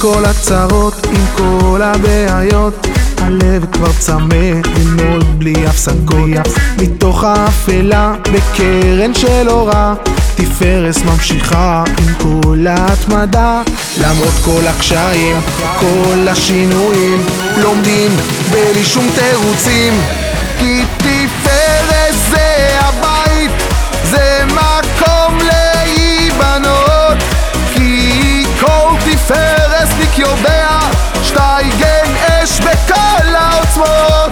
כל הצרות, עם כל הבעיות הלב כבר צמא ללמוד בלי הפסקות. מתוך האפלה בקרן של אורה תפארס ממשיכה עם כל ההתמדה. למרות כל הקשיים, כל השינויים לומדים בלי שום תירוצים. כי smoke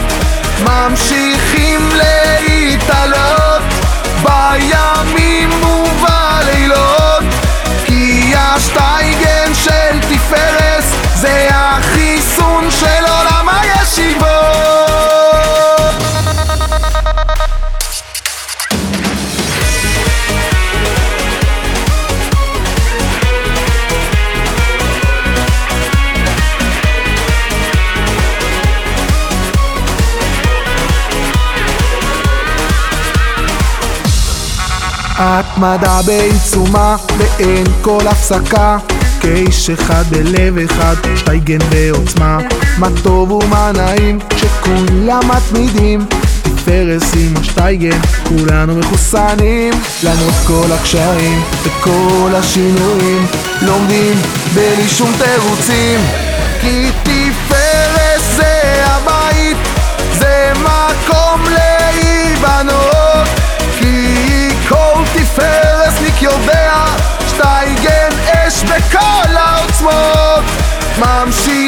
התמדה בעיצומה ואין כל הפסקה. כאיש אחד בלב אחד, שטייגן בעוצמה. מה טוב ומה נעים שכולם מתמידים. תפארס עם השטייגן, כולנו מחוסנים. למרות כל הקשיים וכל השינויים לומדים בלי שום תירוצים. כי תפארס Mom, she